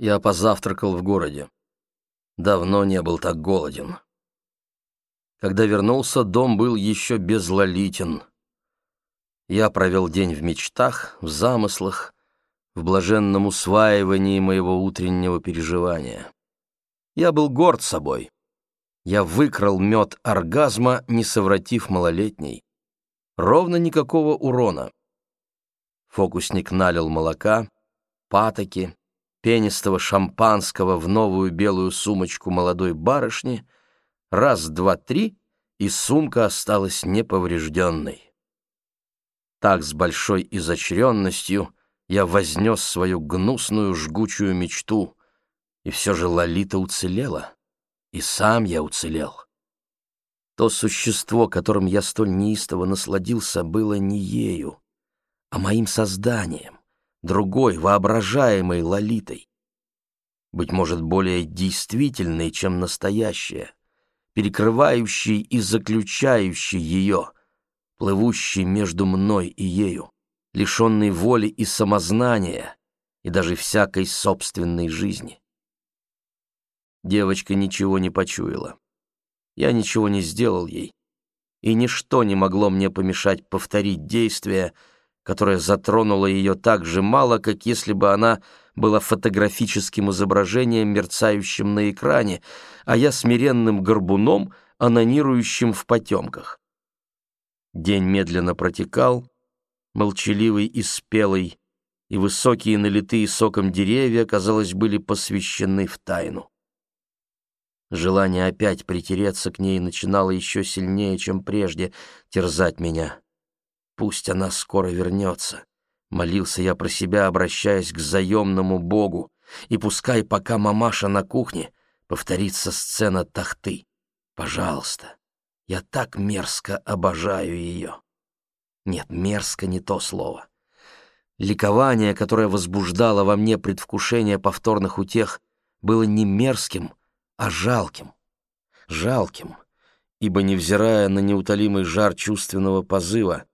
Я позавтракал в городе. Давно не был так голоден. Когда вернулся, дом был еще безлолитен. Я провел день в мечтах, в замыслах, в блаженном усваивании моего утреннего переживания. Я был горд собой. Я выкрал мед оргазма, не совратив малолетней. Ровно никакого урона. Фокусник налил молока, патоки, пенистого шампанского в новую белую сумочку молодой барышни, раз, два, три, и сумка осталась неповрежденной. Так с большой изощренностью я вознес свою гнусную жгучую мечту, и все же Лолита уцелела, и сам я уцелел. То существо, которым я столь неистово насладился, было не ею, а моим созданием другой, воображаемой Лолитой. Быть может, более действительной, чем настоящая, перекрывающей и заключающей ее, плывущей между мной и ею, лишенной воли и самознания, и даже всякой собственной жизни. Девочка ничего не почуяла. Я ничего не сделал ей, и ничто не могло мне помешать повторить действия, которая затронула ее так же мало, как если бы она была фотографическим изображением, мерцающим на экране, а я смиренным горбуном, анонирующим в потемках. День медленно протекал, молчаливый и спелый, и высокие налитые соком деревья, казалось, были посвящены в тайну. Желание опять притереться к ней начинало еще сильнее, чем прежде, терзать меня. Пусть она скоро вернется. Молился я про себя, обращаясь к заемному богу. И пускай, пока мамаша на кухне, повторится сцена тахты. Пожалуйста, я так мерзко обожаю ее. Нет, мерзко не то слово. Ликование, которое возбуждало во мне предвкушение повторных утех, было не мерзким, а жалким. Жалким, ибо, невзирая на неутолимый жар чувственного позыва,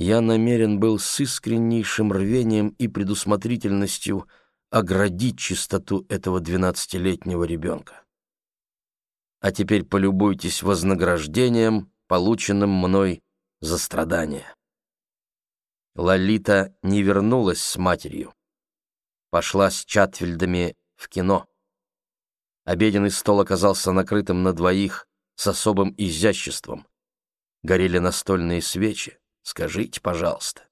я намерен был с искреннейшим рвением и предусмотрительностью оградить чистоту этого двенадцатилетнего ребенка. А теперь полюбуйтесь вознаграждением, полученным мной за страдания. Лолита не вернулась с матерью. Пошла с Чатфильдами в кино. Обеденный стол оказался накрытым на двоих с особым изяществом. Горели настольные свечи. Скажите, пожалуйста.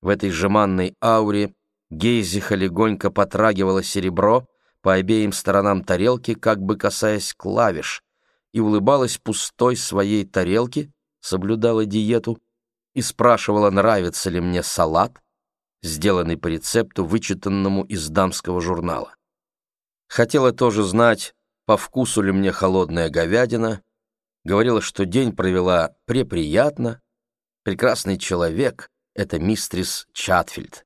В этой жеманной ауре Гейзиха легонько потрагивала серебро по обеим сторонам тарелки, как бы касаясь клавиш, и улыбалась пустой своей тарелке, соблюдала диету и спрашивала, нравится ли мне салат, сделанный по рецепту, вычитанному из дамского журнала. Хотела тоже знать, по вкусу ли мне холодная говядина, говорила, что день провела преприятно, прекрасный человек — это мистрис Чатфильд.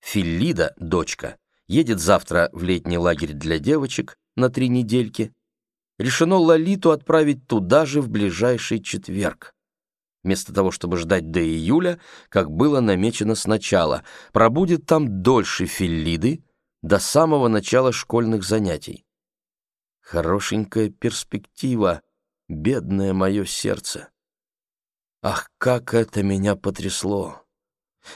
Филлида, дочка, едет завтра в летний лагерь для девочек на три недельки. Решено Лолиту отправить туда же в ближайший четверг. Вместо того, чтобы ждать до июля, как было намечено сначала, пробудет там дольше Филлиды, до самого начала школьных занятий. Хорошенькая перспектива, бедное мое сердце. Ах, как это меня потрясло!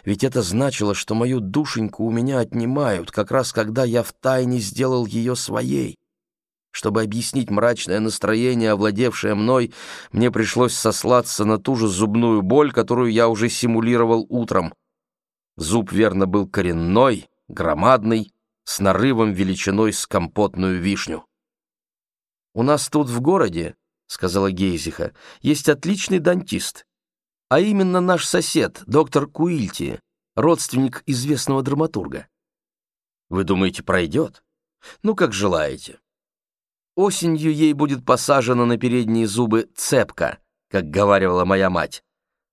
Ведь это значило, что мою душеньку у меня отнимают, как раз когда я втайне сделал ее своей. Чтобы объяснить мрачное настроение, овладевшее мной, мне пришлось сослаться на ту же зубную боль, которую я уже симулировал утром. Зуб, верно, был коренной, громадный, с нарывом величиной с компотную вишню. «У нас тут в городе, — сказала Гейзиха, — есть отличный дантист а именно наш сосед, доктор Куильти, родственник известного драматурга. Вы думаете, пройдет? Ну, как желаете. Осенью ей будет посажена на передние зубы цепка, как говаривала моя мать.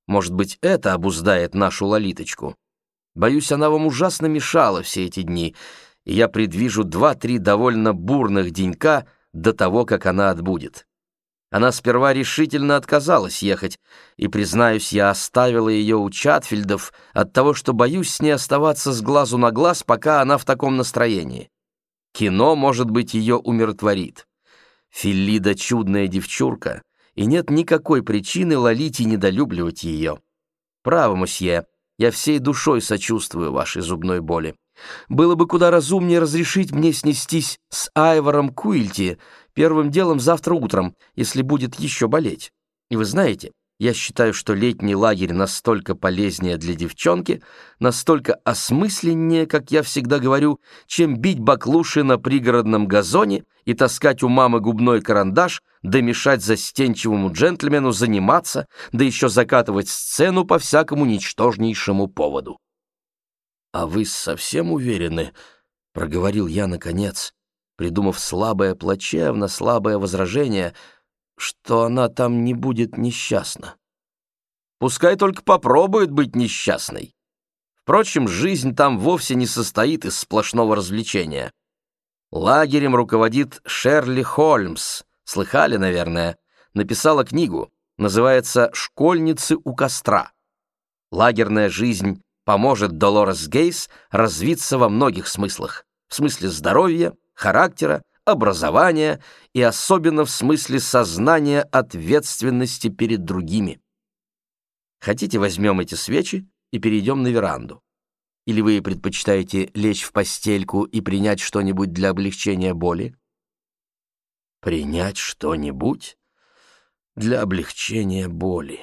Может быть, это обуздает нашу лолиточку. Боюсь, она вам ужасно мешала все эти дни, и я предвижу два-три довольно бурных денька до того, как она отбудет. Она сперва решительно отказалась ехать, и, признаюсь, я оставила ее у Чатфильдов от того, что боюсь с ней оставаться с глазу на глаз, пока она в таком настроении. Кино, может быть, ее умиротворит. Филлида чудная девчурка, и нет никакой причины лолить и недолюбливать ее. Право, мосье, я всей душой сочувствую вашей зубной боли. Было бы куда разумнее разрешить мне снестись с Айвором Куильти первым делом завтра утром, если будет еще болеть. И вы знаете, я считаю, что летний лагерь настолько полезнее для девчонки, настолько осмысленнее, как я всегда говорю, чем бить баклуши на пригородном газоне и таскать у мамы губной карандаш, да мешать застенчивому джентльмену заниматься, да еще закатывать сцену по всякому ничтожнейшему поводу. «А вы совсем уверены?» — проговорил я наконец, придумав слабое, плачевно слабое возражение — что она там не будет несчастна. Пускай только попробует быть несчастной. Впрочем, жизнь там вовсе не состоит из сплошного развлечения. Лагерем руководит Шерли Холмс, слыхали, наверное, написала книгу, называется «Школьницы у костра». Лагерная жизнь поможет Долорес Гейс развиться во многих смыслах. В смысле здоровья, характера, образования и особенно в смысле сознания ответственности перед другими. Хотите, возьмем эти свечи и перейдем на веранду? Или вы предпочитаете лечь в постельку и принять что-нибудь для облегчения боли? Принять что-нибудь для облегчения боли.